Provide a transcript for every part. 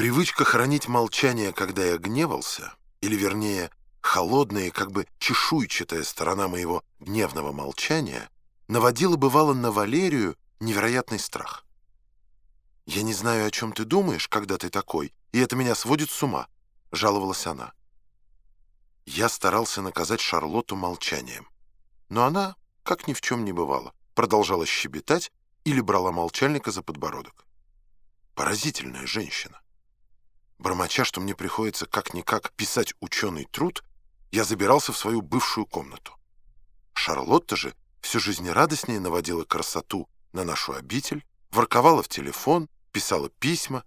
Привычка хранить молчание, когда я гневался, или, вернее, холодная как бы чешуйчатая сторона моего гневного молчания, наводила, бывало, на Валерию невероятный страх. «Я не знаю, о чем ты думаешь, когда ты такой, и это меня сводит с ума», — жаловалась она. Я старался наказать Шарлотту молчанием, но она, как ни в чем не бывало, продолжала щебетать или брала молчальника за подбородок. Поразительная женщина. Бормоча, что мне приходится как-никак писать ученый труд, я забирался в свою бывшую комнату. Шарлотта же все жизнерадостнее наводила красоту на нашу обитель, ворковала в телефон, писала письма.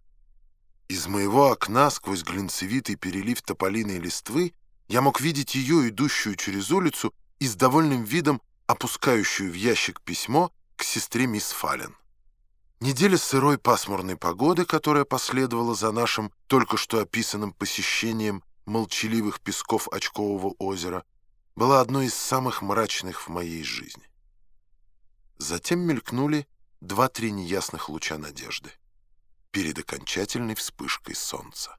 Из моего окна сквозь глинцевитый перелив тополиной листвы я мог видеть ее, идущую через улицу, и с довольным видом опускающую в ящик письмо к сестре мисс Фален. Неделя сырой пасмурной погоды, которая последовала за нашим только что описанным посещением молчаливых песков Очкового озера, была одной из самых мрачных в моей жизни. Затем мелькнули два-три неясных луча надежды перед окончательной вспышкой солнца.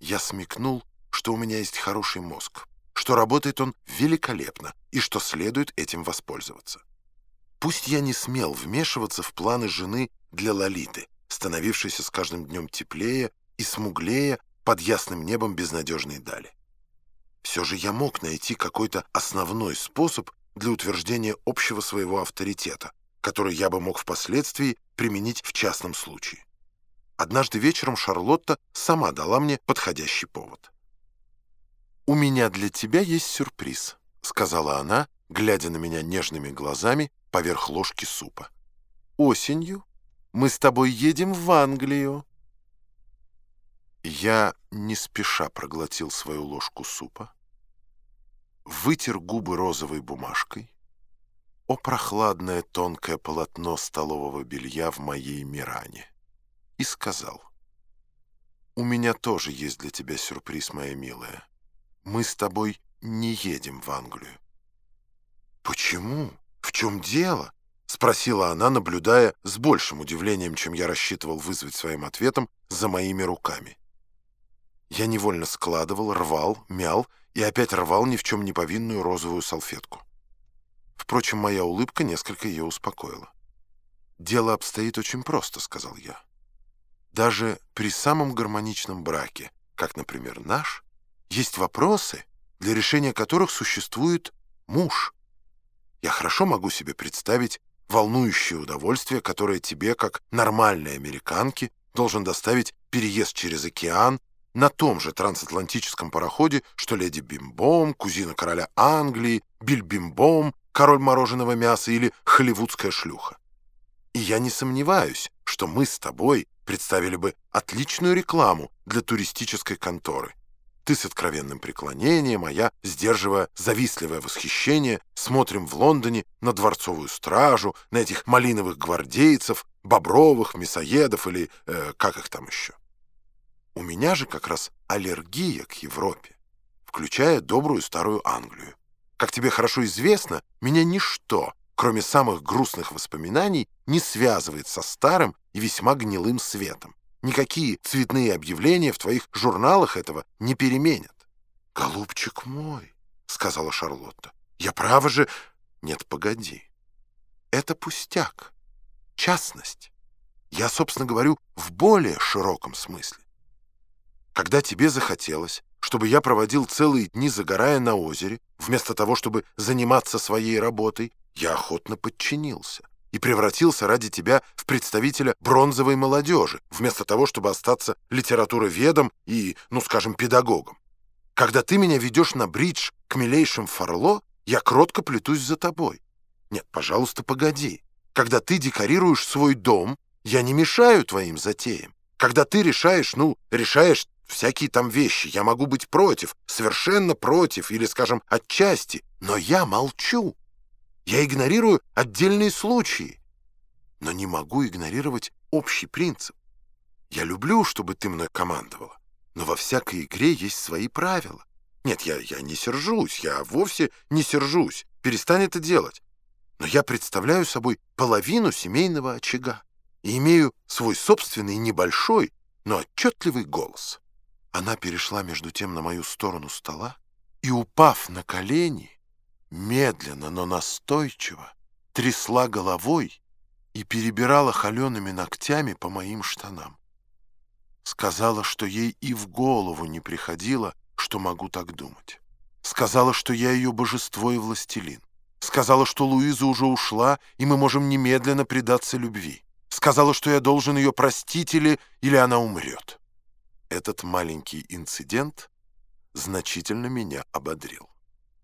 Я смекнул, что у меня есть хороший мозг, что работает он великолепно и что следует этим воспользоваться. Пусть я не смел вмешиваться в планы жены для Лолиты, становившейся с каждым днем теплее и смуглее под ясным небом безнадежной дали. Все же я мог найти какой-то основной способ для утверждения общего своего авторитета, который я бы мог впоследствии применить в частном случае. Однажды вечером Шарлотта сама дала мне подходящий повод. «У меня для тебя есть сюрприз», — сказала она, глядя на меня нежными глазами поверх ложки супа. «Осенью мы с тобой едем в Англию». Я не спеша проглотил свою ложку супа, вытер губы розовой бумажкой, о прохладное тонкое полотно столового белья в моей Миране, и сказал, «У меня тоже есть для тебя сюрприз, моя милая. Мы с тобой не едем в Англию». «Почему?» «В чем дело?» — спросила она, наблюдая с большим удивлением, чем я рассчитывал вызвать своим ответом, за моими руками. Я невольно складывал, рвал, мял и опять рвал ни в чем не повинную розовую салфетку. Впрочем, моя улыбка несколько ее успокоила. «Дело обстоит очень просто», — сказал я. «Даже при самом гармоничном браке, как, например, наш, есть вопросы, для решения которых существует муж». Я хорошо могу себе представить волнующее удовольствие, которое тебе, как нормальной американке, должен доставить переезд через океан на том же трансатлантическом пароходе, что леди Бимбом, кузина короля Англии, Биль Бимбом, король мороженого мяса или холливудская шлюха. И я не сомневаюсь, что мы с тобой представили бы отличную рекламу для туристической конторы. Ты с откровенным преклонением, а я, сдерживая завистливое восхищение, смотрим в Лондоне на дворцовую стражу, на этих малиновых гвардейцев, бобровых, мясоедов или э, как их там еще. У меня же как раз аллергия к Европе, включая добрую старую Англию. Как тебе хорошо известно, меня ничто, кроме самых грустных воспоминаний, не связывает со старым и весьма гнилым светом. Никакие цветные объявления в твоих журналах этого не переменят. «Голубчик мой», — сказала Шарлотта, — «я право же...» «Нет, погоди. Это пустяк, частность. Я, собственно, говорю в более широком смысле. Когда тебе захотелось, чтобы я проводил целые дни, загорая на озере, вместо того, чтобы заниматься своей работой, я охотно подчинился и превратился ради тебя в представителя бронзовой молодежи, вместо того, чтобы остаться литературоведом и, ну, скажем, педагогом. Когда ты меня ведешь на бридж к милейшим Фарло, я кротко плетусь за тобой. Нет, пожалуйста, погоди. Когда ты декорируешь свой дом, я не мешаю твоим затеям. Когда ты решаешь, ну, решаешь всякие там вещи, я могу быть против, совершенно против или, скажем, отчасти, но я молчу. Я игнорирую отдельные случаи, но не могу игнорировать общий принцип. Я люблю, чтобы ты мной командовала, но во всякой игре есть свои правила. Нет, я, я не сержусь, я вовсе не сержусь. Перестань это делать. Но я представляю собой половину семейного очага и имею свой собственный небольшой, но отчетливый голос. Она перешла между тем на мою сторону стола и, упав на колени, медленно, но настойчиво трясла головой и перебирала холеными ногтями по моим штанам. Сказала, что ей и в голову не приходило, что могу так думать. Сказала, что я ее божество и властелин. Сказала, что Луиза уже ушла, и мы можем немедленно предаться любви. Сказала, что я должен ее простить или, или она умрет. Этот маленький инцидент значительно меня ободрил.